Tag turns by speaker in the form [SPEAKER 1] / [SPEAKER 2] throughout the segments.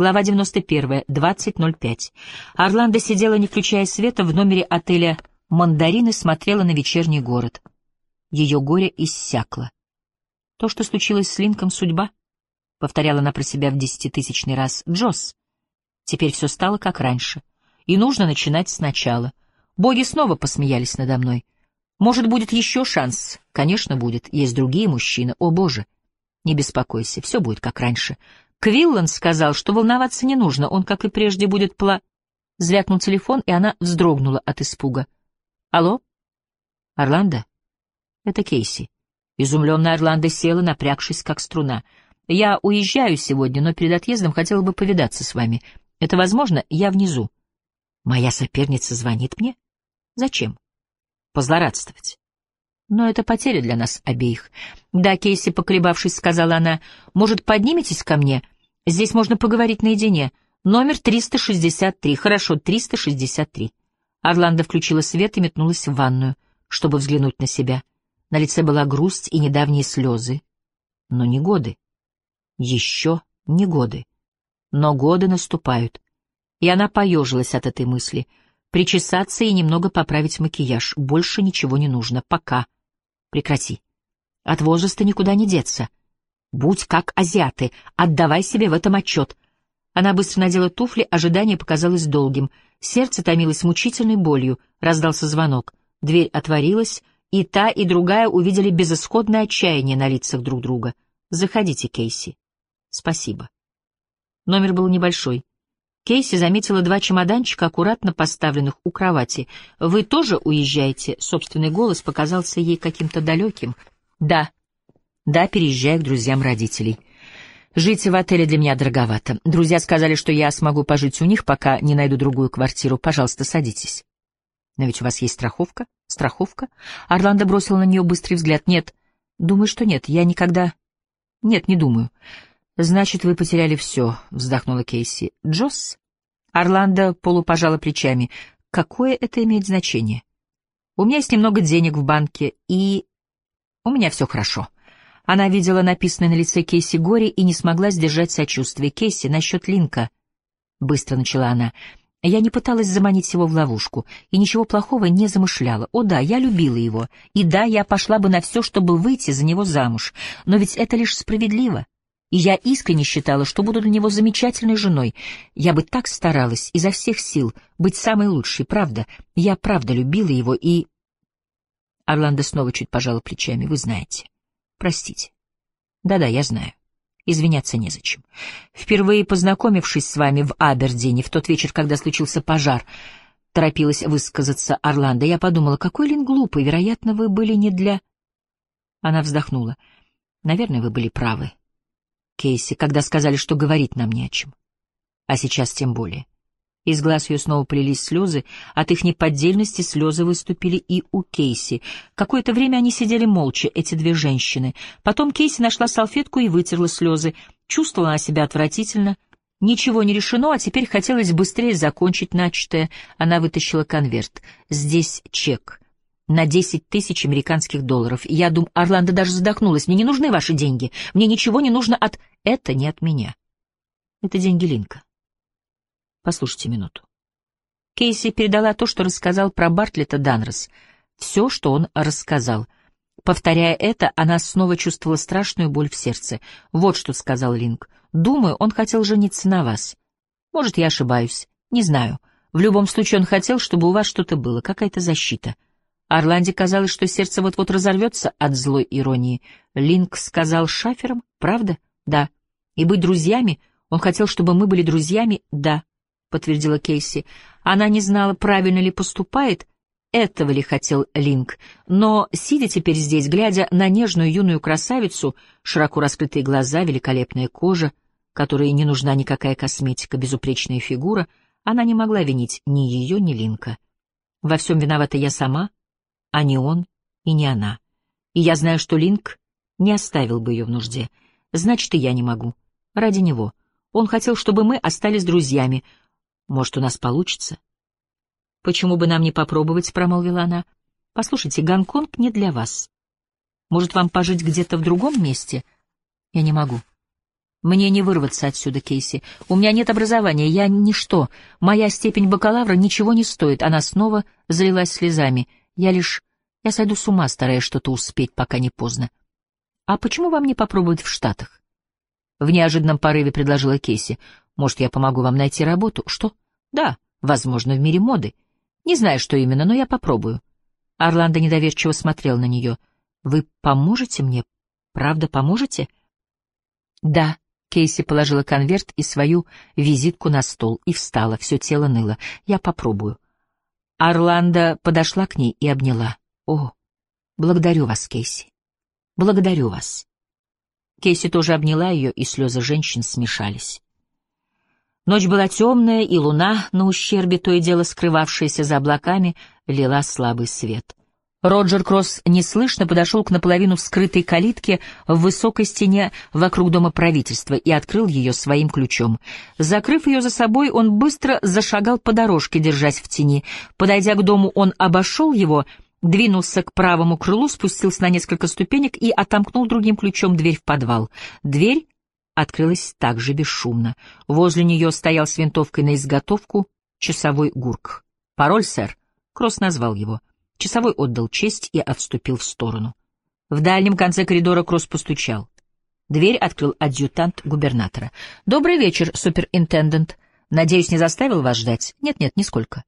[SPEAKER 1] Глава 91, 20.05. Орландо сидела, не включая света, в номере отеля «Мандарин» и смотрела на вечерний город. Ее горе иссякло. То, что случилось с Линком, судьба, — повторяла она про себя в десятитысячный раз. Джосс. Теперь все стало как раньше. И нужно начинать сначала. Боги снова посмеялись надо мной. Может, будет еще шанс? Конечно, будет. Есть другие мужчины. О, Боже! Не беспокойся, все будет как раньше. Квиллан сказал, что волноваться не нужно, он, как и прежде, будет пла... Звякнул телефон, и она вздрогнула от испуга. «Алло? Орландо?» «Это Кейси». Изумленная Орландо села, напрягшись, как струна. «Я уезжаю сегодня, но перед отъездом хотела бы повидаться с вами. Это возможно? Я внизу». «Моя соперница звонит мне? Зачем?» «Позлорадствовать». Но это потеря для нас обеих. Да, Кейси, поколебавшись, сказала она, может, подниметесь ко мне? Здесь можно поговорить наедине. Номер 363. Хорошо, 363. Орландо включила свет и метнулась в ванную, чтобы взглянуть на себя. На лице была грусть и недавние слезы. Но не годы. Еще не годы. Но годы наступают. И она поежилась от этой мысли. Причесаться и немного поправить макияж. Больше ничего не нужно. Пока. Прекрати. От возраста никуда не деться. Будь как азиаты, отдавай себе в этом отчет. Она быстро надела туфли, ожидание показалось долгим. Сердце томилось мучительной болью. Раздался звонок. Дверь отворилась, и та, и другая увидели безысходное отчаяние на лицах друг друга. «Заходите, Кейси». «Спасибо». Номер был небольшой. Кейси заметила два чемоданчика, аккуратно поставленных у кровати. «Вы тоже уезжаете?» Собственный голос показался ей каким-то далеким. «Да». «Да, переезжаю к друзьям родителей». «Жить в отеле для меня дороговато. Друзья сказали, что я смогу пожить у них, пока не найду другую квартиру. Пожалуйста, садитесь». «Но ведь у вас есть страховка?» «Страховка?» Орландо бросил на нее быстрый взгляд. «Нет. Думаю, что нет. Я никогда...» «Нет, не думаю. «Значит, вы потеряли все», — вздохнула Кейси. «Джосс?» Орландо полупожала плечами. «Какое это имеет значение? У меня есть немного денег в банке, и... У меня все хорошо». Она видела написанное на лице Кейси горе и не смогла сдержать сочувствие. «Кейси, насчет Линка...» Быстро начала она. Я не пыталась заманить его в ловушку и ничего плохого не замышляла. О да, я любила его, и да, я пошла бы на все, чтобы выйти за него замуж, но ведь это лишь справедливо. И я искренне считала, что буду для него замечательной женой. Я бы так старалась изо всех сил быть самой лучшей, правда. Я правда любила его и... Орландо снова чуть пожала плечами. Вы знаете. Простите. Да-да, я знаю. Извиняться незачем. Впервые познакомившись с вами в Абердине, в тот вечер, когда случился пожар, торопилась высказаться Орландо, я подумала, какой Лин глупый, вероятно, вы были не для... Она вздохнула. Наверное, вы были правы. Кейси, когда сказали, что говорить нам не о чем. А сейчас тем более. Из глаз ее снова полились слезы, от их неподдельности слезы выступили и у Кейси. Какое-то время они сидели молча, эти две женщины. Потом Кейси нашла салфетку и вытерла слезы. Чувствовала она себя отвратительно. Ничего не решено, а теперь хотелось быстрее закончить начатое. Она вытащила конверт. Здесь чек на 10 тысяч американских долларов. Я думаю, Орландо даже задохнулась. Мне не нужны ваши деньги. Мне ничего не нужно от... Это не от меня. Это деньги Линка. Послушайте минуту. Кейси передала то, что рассказал про Бартлета Данрос. Все, что он рассказал. Повторяя это, она снова чувствовала страшную боль в сердце. Вот что сказал Линк. Думаю, он хотел жениться на вас. Может, я ошибаюсь. Не знаю. В любом случае, он хотел, чтобы у вас что-то было, какая-то защита. Орланде казалось, что сердце вот-вот разорвется от злой иронии. Линк сказал шаферам, правда? Да. И быть друзьями? Он хотел, чтобы мы были друзьями? Да, подтвердила Кейси. Она не знала, правильно ли поступает, этого ли хотел Линк, но, сидя теперь здесь, глядя на нежную юную красавицу, широко раскрытые глаза, великолепная кожа, которой не нужна никакая косметика, безупречная фигура, она не могла винить ни ее, ни Линка. Во всем виновата я сама, а не он и не она. И я знаю, что Линк не оставил бы ее в нужде. Значит, и я не могу. Ради него. Он хотел, чтобы мы остались друзьями. Может, у нас получится? Почему бы нам не попробовать, промолвила она. Послушайте, Гонконг не для вас. Может, вам пожить где-то в другом месте? Я не могу. Мне не вырваться отсюда, Кейси. У меня нет образования, я ничто. Моя степень бакалавра ничего не стоит. Она снова залилась слезами. Я лишь... Я сойду с ума, стараясь что-то успеть, пока не поздно. А почему вам не попробовать в Штатах? В неожиданном порыве предложила Кейси. Может, я помогу вам найти работу? Что? Да, возможно, в мире моды. Не знаю, что именно, но я попробую. Орландо недоверчиво смотрел на нее. Вы поможете мне? Правда, поможете? Да, Кейси положила конверт и свою визитку на стол и встала, все тело ныло. «Я попробую». Орландо подошла к ней и обняла. «О, благодарю вас, Кейси. Благодарю вас». Кейси тоже обняла ее, и слезы женщин смешались. Ночь была темная, и луна, на ущербе то и дело скрывавшаяся за облаками, лила слабый свет. Роджер Кросс неслышно подошел к наполовину вскрытой калитке в высокой стене вокруг дома правительства и открыл ее своим ключом. Закрыв ее за собой, он быстро зашагал по дорожке, держась в тени. Подойдя к дому, он обошел его, двинулся к правому крылу, спустился на несколько ступенек и отомкнул другим ключом дверь в подвал. Дверь открылась также бесшумно. Возле нее стоял с винтовкой на изготовку часовой гурк. «Пароль, сэр?» Кросс назвал его. Часовой отдал честь и отступил в сторону. В дальнем конце коридора Кросс постучал. Дверь открыл адъютант губернатора. «Добрый вечер, суперинтендент. Надеюсь, не заставил вас ждать? Нет-нет, нисколько».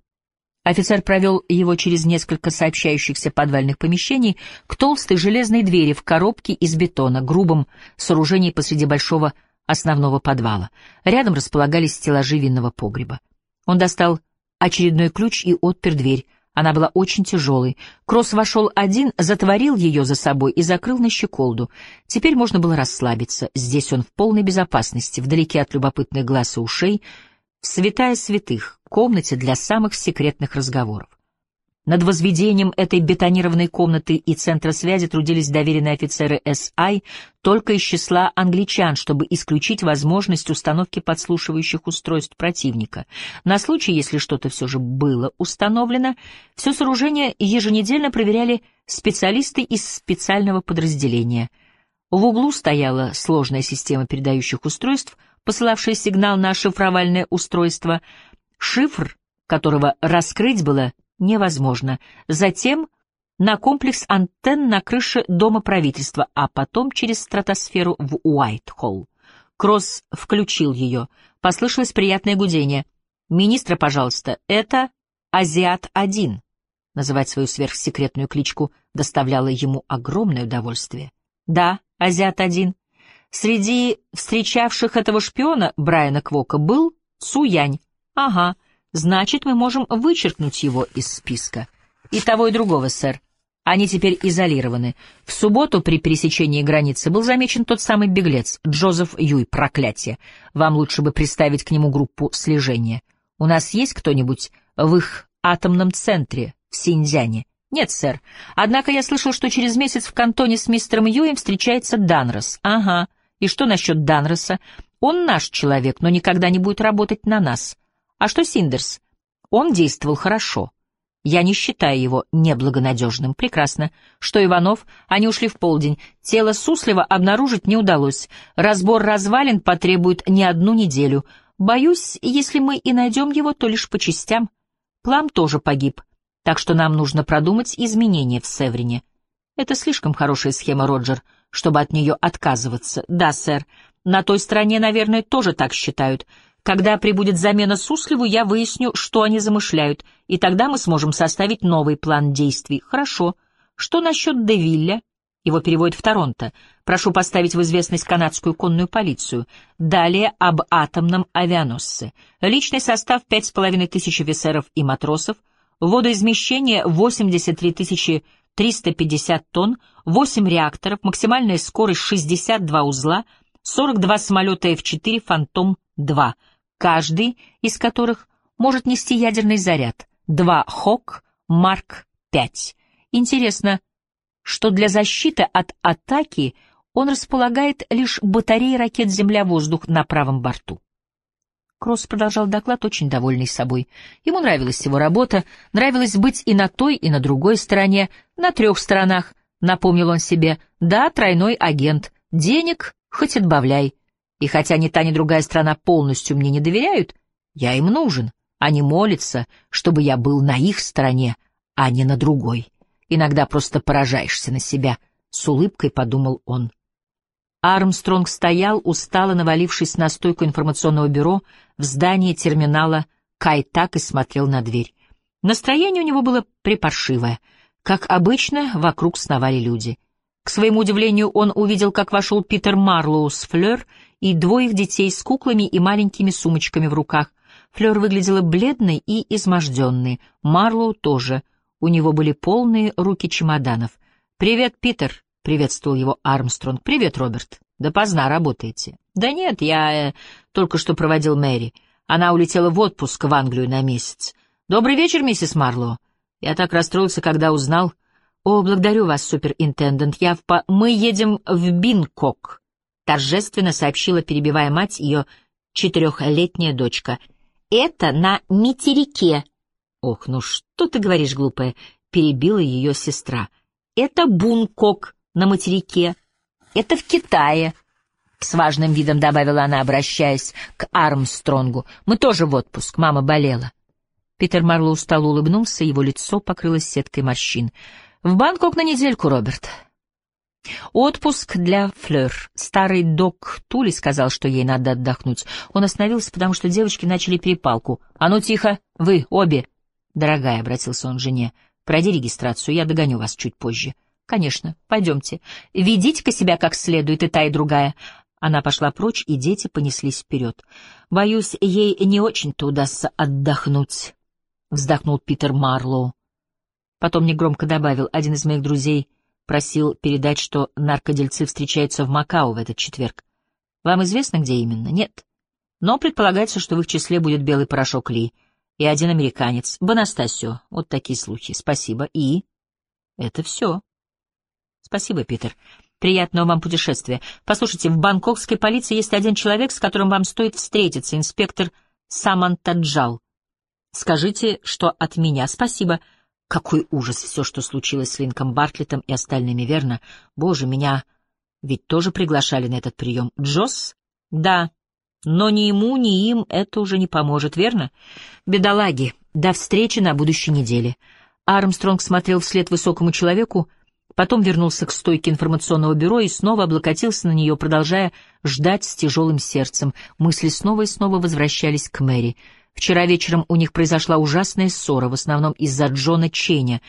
[SPEAKER 1] Офицер провел его через несколько сообщающихся подвальных помещений к толстой железной двери в коробке из бетона, грубом сооружении посреди большого основного подвала. Рядом располагались стеллажи винного погреба. Он достал очередной ключ и отпер дверь, она была очень тяжелой. Кросс вошел один, затворил ее за собой и закрыл на щеколду. Теперь можно было расслабиться. Здесь он в полной безопасности, вдалеке от любопытных глаз и ушей, в святая святых, комнате для самых секретных разговоров. Над возведением этой бетонированной комнаты и центра связи трудились доверенные офицеры САИ только из числа англичан, чтобы исключить возможность установки подслушивающих устройств противника. На случай, если что-то все же было установлено, все сооружение еженедельно проверяли специалисты из специального подразделения. В углу стояла сложная система передающих устройств, посылавшая сигнал на шифровальное устройство, шифр которого раскрыть было невозможно. Затем на комплекс антенн на крыше Дома правительства, а потом через стратосферу в Уайт-Холл. Кросс включил ее. Послышалось приятное гудение. «Министра, пожалуйста, это Азиат-1». Называть свою сверхсекретную кличку доставляло ему огромное удовольствие. «Да, Азиат-1. Среди встречавших этого шпиона Брайана Квока был Цуянь. Ага, Значит, мы можем вычеркнуть его из списка. И того, и другого, сэр. Они теперь изолированы. В субботу при пересечении границы был замечен тот самый беглец, Джозеф Юй, проклятие. Вам лучше бы приставить к нему группу слежения. У нас есть кто-нибудь в их атомном центре в Синьцзяне? Нет, сэр. Однако я слышал, что через месяц в кантоне с мистером Юем встречается Данрос. Ага. И что насчет Данроса? Он наш человек, но никогда не будет работать на нас. А что Синдерс? Он действовал хорошо. Я не считаю его неблагонадежным. Прекрасно. Что Иванов? Они ушли в полдень. Тело Суслева обнаружить не удалось. Разбор развалин потребует не одну неделю. Боюсь, если мы и найдем его, то лишь по частям. Плам тоже погиб. Так что нам нужно продумать изменения в Севрине. Это слишком хорошая схема, Роджер, чтобы от нее отказываться. Да, сэр. На той стороне, наверное, тоже так считают. Когда прибудет замена Суслеву, я выясню, что они замышляют, и тогда мы сможем составить новый план действий. Хорошо. Что насчет Девилля? Его переводят в Торонто. Прошу поставить в известность канадскую конную полицию. Далее об атомном авианосце. Личный состав пять с половиной тысяч офицеров и матросов. Водоизмещение 83 тысячи 350 тонн, 8 реакторов, максимальная скорость 62 узла, 42 самолета F-4 «Фантом-2», каждый из которых может нести ядерный заряд. Два «Хок» Марк-5. Интересно, что для защиты от атаки он располагает лишь батареей ракет «Земля-воздух» на правом борту. Кросс продолжал доклад, очень довольный собой. Ему нравилась его работа, нравилось быть и на той, и на другой стороне, на трех сторонах, напомнил он себе. Да, тройной агент, денег хоть отбавляй. И хотя ни та, ни другая страна полностью мне не доверяют, я им нужен. Они молятся, чтобы я был на их стороне, а не на другой. Иногда просто поражаешься на себя, — с улыбкой подумал он. Армстронг стоял, устало навалившись на стойку информационного бюро в здании терминала Кайтак и смотрел на дверь. Настроение у него было припаршивое. Как обычно, вокруг сновали люди. К своему удивлению, он увидел, как вошел Питер Марлоу с Флёр и двоих детей с куклами и маленькими сумочками в руках. Флёр выглядела бледной и изможденной, Марлоу тоже. У него были полные руки чемоданов. «Привет, Питер», — приветствовал его Армстронг. «Привет, Роберт. Допоздна работаете?» «Да нет, я э, только что проводил Мэри. Она улетела в отпуск в Англию на месяц. Добрый вечер, миссис Марлоу. Я так расстроился, когда узнал. О, благодарю вас, суперинтендент. Я в по... Мы едем в Бинкок, торжественно сообщила, перебивая мать, ее четырехлетняя дочка. Это на материке. Ох, ну что ты говоришь, глупая, перебила ее сестра. Это Бункок на материке. Это в Китае. С важным видом добавила она, обращаясь к Армстронгу. Мы тоже в отпуск, мама болела. Питер Марлоу устало улыбнулся, его лицо покрылось сеткой морщин. «В Бангкок на недельку, Роберт». Отпуск для Флёр. Старый док Тули сказал, что ей надо отдохнуть. Он остановился, потому что девочки начали перепалку. «А ну тихо! Вы, обе!» «Дорогая», — обратился он к жене, — «пройди регистрацию, я догоню вас чуть позже». «Конечно, пойдемте. Ведите-ка себя как следует, и та, и другая». Она пошла прочь, и дети понеслись вперед. «Боюсь, ей не очень-то удастся отдохнуть». — вздохнул Питер Марлоу. Потом негромко добавил, один из моих друзей просил передать, что наркодельцы встречаются в Макао в этот четверг. Вам известно, где именно? Нет. Но предполагается, что в их числе будет белый порошок Ли и один американец, Бонастасио. Вот такие слухи. Спасибо. И? Это все. Спасибо, Питер. Приятного вам путешествия. Послушайте, в бангкокской полиции есть один человек, с которым вам стоит встретиться, инспектор Самантаджал. Скажите, что от меня спасибо. Какой ужас все, что случилось с Линком Бартлетом и остальными, верно? Боже, меня ведь тоже приглашали на этот прием. Джосс? Да. Но ни ему, ни им это уже не поможет, верно? Бедолаги. До встречи на будущей неделе. Армстронг смотрел вслед высокому человеку, потом вернулся к стойке информационного бюро и снова облокотился на нее, продолжая ждать с тяжелым сердцем. Мысли снова и снова возвращались к Мэри — Вчера вечером у них произошла ужасная ссора, в основном из-за Джона Ченя,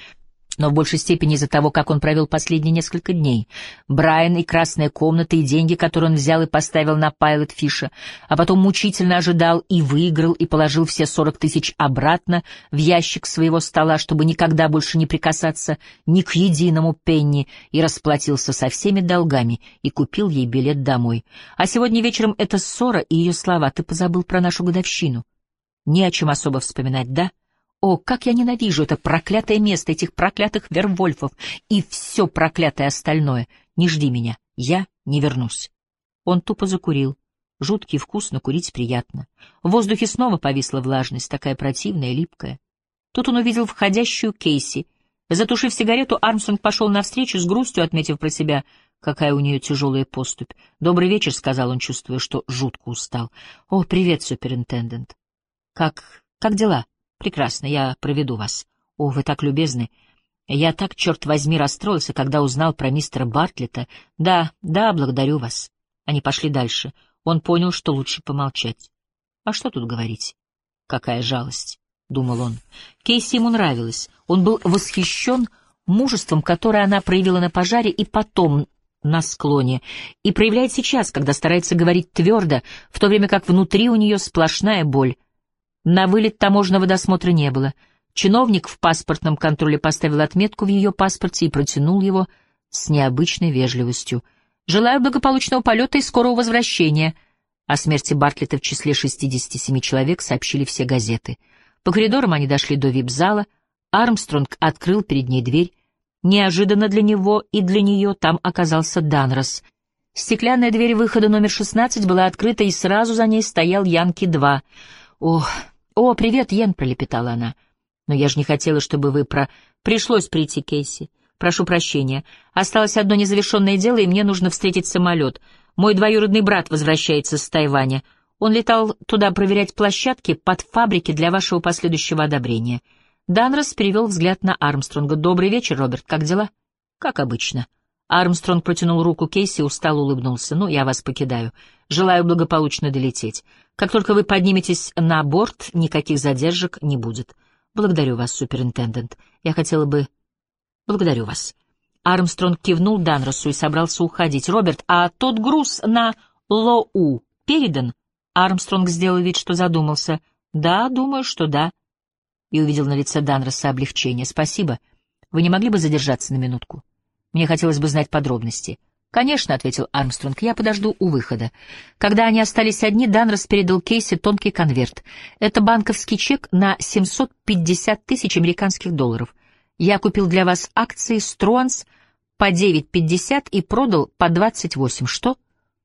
[SPEAKER 1] но в большей степени из-за того, как он провел последние несколько дней. Брайан и красная комната, и деньги, которые он взял и поставил на Пайлот Фиша, а потом мучительно ожидал и выиграл, и положил все сорок тысяч обратно в ящик своего стола, чтобы никогда больше не прикасаться ни к единому пенни, и расплатился со всеми долгами, и купил ей билет домой. А сегодня вечером эта ссора и ее слова «ты позабыл про нашу годовщину». Не о чем особо вспоминать, да? О, как я ненавижу это проклятое место, этих проклятых вервольфов и все проклятое остальное. Не жди меня, я не вернусь. Он тупо закурил. Жуткий вкус, но курить приятно. В воздухе снова повисла влажность, такая противная, липкая. Тут он увидел входящую Кейси. Затушив сигарету, Армстронг пошел навстречу с грустью, отметив про себя, какая у нее тяжелая поступь. «Добрый вечер», — сказал он, чувствуя, что жутко устал. «О, привет, суперинтендент. Как... как дела? Прекрасно, я проведу вас. О, вы так любезны. Я так, черт возьми, расстроился, когда узнал про мистера Бартлета. Да, да, благодарю вас. Они пошли дальше. Он понял, что лучше помолчать. А что тут говорить? Какая жалость, — думал он. Кейси ему нравилось. Он был восхищен мужеством, которое она проявила на пожаре и потом на склоне, и проявляет сейчас, когда старается говорить твердо, в то время как внутри у нее сплошная боль — на вылет таможенного досмотра не было. Чиновник в паспортном контроле поставил отметку в ее паспорте и протянул его с необычной вежливостью. «Желаю благополучного полета и скорого возвращения». О смерти Бартлета в числе 67 человек сообщили все газеты. По коридорам они дошли до вип-зала. Армстронг открыл перед ней дверь. Неожиданно для него и для нее там оказался Данрос. Стеклянная дверь выхода номер 16 была открыта, и сразу за ней стоял Янки-2. Ох, «О, привет, Йен!» — пролепетала она. «Но я же не хотела, чтобы вы про...» «Пришлось прийти, Кейси. Прошу прощения. Осталось одно незавершенное дело, и мне нужно встретить самолет. Мой двоюродный брат возвращается с Тайваня. Он летал туда проверять площадки под фабрики для вашего последующего одобрения. Данрос перевел взгляд на Армстронга. «Добрый вечер, Роберт. Как дела?» «Как обычно». Армстронг протянул руку Кейси и устало улыбнулся. «Ну, я вас покидаю. Желаю благополучно долететь. Как только вы подниметесь на борт, никаких задержек не будет. Благодарю вас, суперинтендент. Я хотела бы... Благодарю вас». Армстронг кивнул Данросу и собрался уходить. «Роберт, а тот груз на Лоу передан?» Армстронг сделал вид, что задумался. «Да, думаю, что да». И увидел на лице Данроса облегчение. «Спасибо. Вы не могли бы задержаться на минутку? Мне хотелось бы знать подробности». «Конечно», — ответил Армстронг, — «я подожду у выхода». Когда они остались одни, Данрос передал Кейси тонкий конверт. Это банковский чек на 750 тысяч американских долларов. Я купил для вас акции Струанс по 9.50 и продал по 28. Что?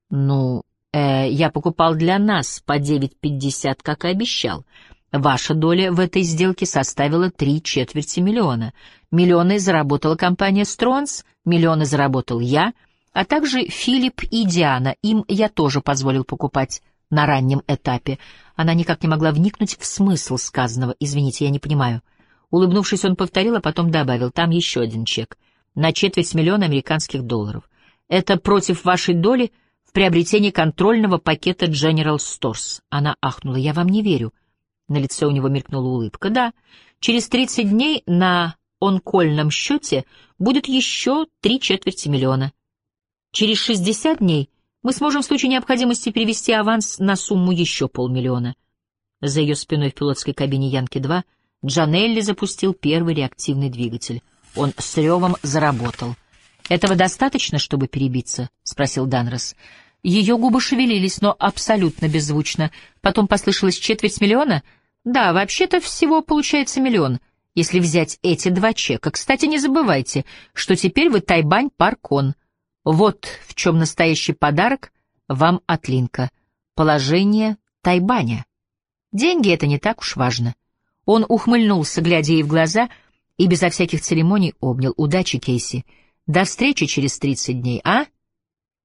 [SPEAKER 1] Ну, э, я покупал для нас по 9.50, как и обещал. Ваша доля в этой сделке составила три четверти миллиона. Миллионы заработала компания Струанс, миллионы заработал я, а также Филипп и Диана. Им я тоже позволил покупать на раннем этапе. Она никак не могла вникнуть в смысл сказанного. Извините, я не понимаю. — Улыбнувшись, он повторил, а потом добавил, там еще один чек. На четверть миллиона американских долларов. Это против вашей доли в приобретении контрольного пакета General Stores. Она ахнула. Я вам не верю. На лице у него мелькнула улыбка. Да, через 30 дней на онкольном счете будет еще три четверти миллиона. Через 60 дней мы сможем в случае необходимости перевести аванс на сумму еще полмиллиона. За ее спиной в пилотской кабине Янки-2 Джанелли запустил первый реактивный двигатель. Он с ревом заработал. «Этого достаточно, чтобы перебиться?» — спросил Данрос. Ее губы шевелились, но абсолютно беззвучно. Потом послышалось четверть миллиона. «Да, вообще-то всего получается миллион, если взять эти два чека. Кстати, не забывайте, что теперь вы Тайбань-Паркон. Вот в чем настоящий подарок вам от Линка. Положение Тайбаня. Деньги — это не так уж важно». Он ухмыльнулся, глядя ей в глаза, и безо всяких церемоний обнял. «Удачи, Кейси! До встречи через тридцать дней, а?»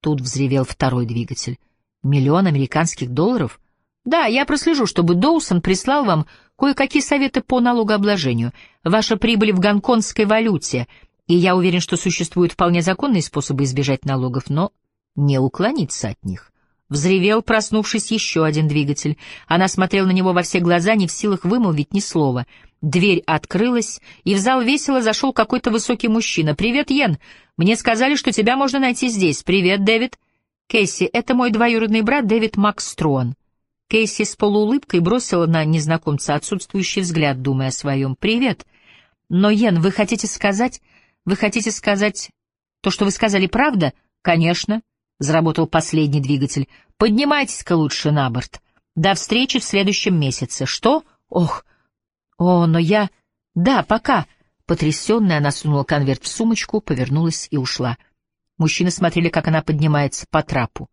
[SPEAKER 1] Тут взревел второй двигатель. «Миллион американских долларов?» «Да, я прослежу, чтобы Доусон прислал вам кое-какие советы по налогообложению. Ваша прибыль в гонконгской валюте, и я уверен, что существуют вполне законные способы избежать налогов, но не уклониться от них». Взревел, проснувшись, еще один двигатель. Она смотрела на него во все глаза, не в силах вымолвить ни слова. Дверь открылась, и в зал весело зашел какой-то высокий мужчина. «Привет, Йен! Мне сказали, что тебя можно найти здесь. Привет, Дэвид!» «Кейси, это мой двоюродный брат Дэвид Макстрон». Кейси с полуулыбкой бросила на незнакомца отсутствующий взгляд, думая о своем. «Привет! Но, Йен, вы хотите сказать... Вы хотите сказать... То, что вы сказали, правда?» «Конечно!» Заработал последний двигатель. Поднимайтесь-ка лучше на борт. До встречи в следующем месяце. Что? Ох. О, но я... Да, пока. Потрясенная, она сунула конверт в сумочку, повернулась и ушла. Мужчины смотрели, как она поднимается по трапу.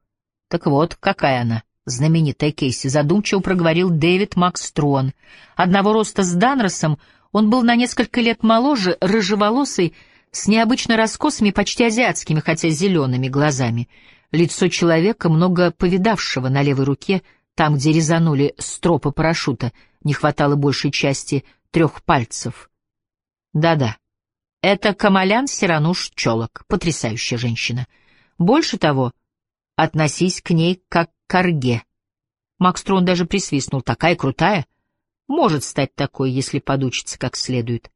[SPEAKER 1] Так вот, какая она, знаменитая Кейси, задумчиво проговорил Дэвид Макстрон. Одного роста с Данросом, он был на несколько лет моложе, рыжеволосый, с необычно раскосыми, почти азиатскими, хотя зелеными глазами — лицо человека, много повидавшего на левой руке, там, где резанули стропы парашюта, не хватало большей части трех пальцев. Да-да, это Камалян Сирануш Чолок, потрясающая женщина. Больше того, относись к ней как к корге. Макс Трон даже присвистнул, такая крутая. Может стать такой, если подучится как следует.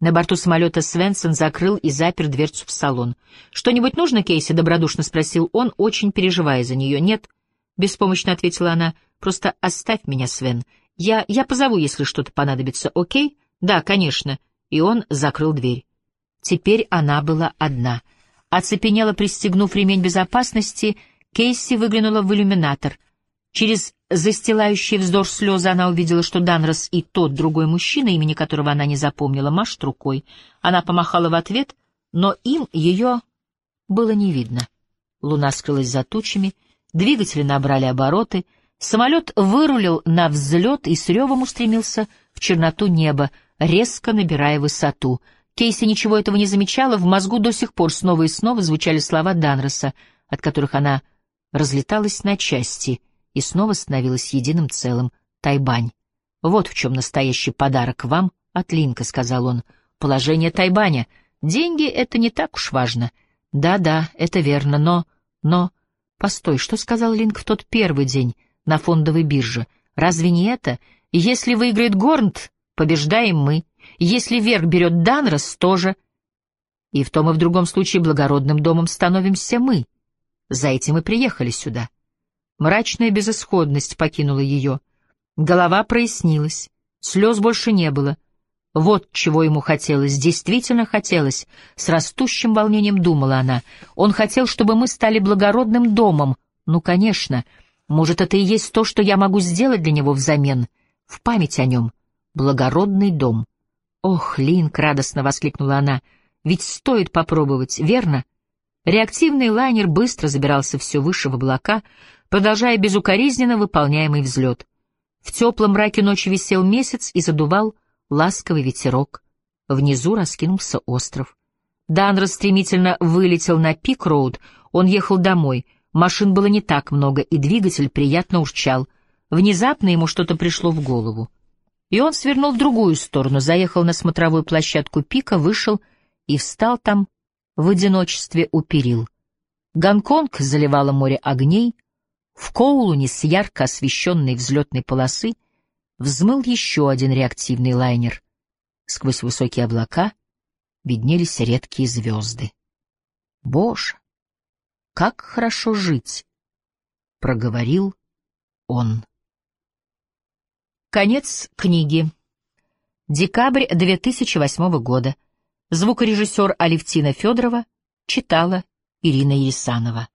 [SPEAKER 1] На борту самолета Свенсон закрыл и запер дверцу в салон. «Что-нибудь нужно, Кейси?» — добродушно спросил он, очень переживая за нее. «Нет», — беспомощно ответила она, — «просто оставь меня, Свен. Я, я позову, если что-то понадобится, окей?» «Да, конечно». И он закрыл дверь. Теперь она была одна. Оцепенела, пристегнув ремень безопасности, Кейси выглянула в иллюминатор — Через застилающий вздор слезы она увидела, что Данрос и тот другой мужчина, имени которого она не запомнила, машет рукой. Она помахала в ответ, но им ее было не видно. Луна скрылась за тучами, двигатели набрали обороты, самолет вырулил на взлет и с ревом устремился в черноту неба, резко набирая высоту. Кейси ничего этого не замечала, в мозгу до сих пор снова и снова звучали слова Данроса, от которых она разлеталась на части и снова становилась единым целым. Тайбань. Вот в чем настоящий подарок вам от Линка, — сказал он. Положение Тайбаня. Деньги — это не так уж важно. Да-да, это верно, но... Но... Постой, что сказал Линк в тот первый день на фондовой бирже? Разве не это? Если выиграет Горнт, побеждаем мы. Если верх берет Данрос, тоже. И в том и в другом случае благородным домом становимся мы. За этим и приехали сюда. Мрачная безысходность покинула ее. Голова прояснилась, слез больше не было. Вот чего ему хотелось, действительно хотелось. С растущим волнением думала она. Он хотел, чтобы мы стали благородным домом. Ну, конечно. Может, это и есть то, что я могу сделать для него взамен. В память о нем. Благородный дом. «Ох, Линк!» — радостно воскликнула она. «Ведь стоит попробовать, верно?» Реактивный лайнер быстро забирался все выше в облака, продолжая безукоризненно выполняемый взлет. В теплом мраке ночи висел месяц и задувал ласковый ветерок. Внизу раскинулся остров. Данро стремительно вылетел на пик-роуд, он ехал домой. Машин было не так много, и двигатель приятно урчал. Внезапно ему что-то пришло в голову. И он свернул в другую сторону, заехал на смотровую площадку пика, вышел и встал там в одиночестве у перил. Гонконг заливало море огней, в Коулуне с ярко освещенной взлетной полосы взмыл еще один реактивный лайнер. Сквозь высокие облака виднелись редкие звезды. «Боже, как хорошо жить!» — проговорил он. Конец книги. Декабрь 2008 года. Звукорежиссер Алевтина Федорова читала Ирина Ересанова.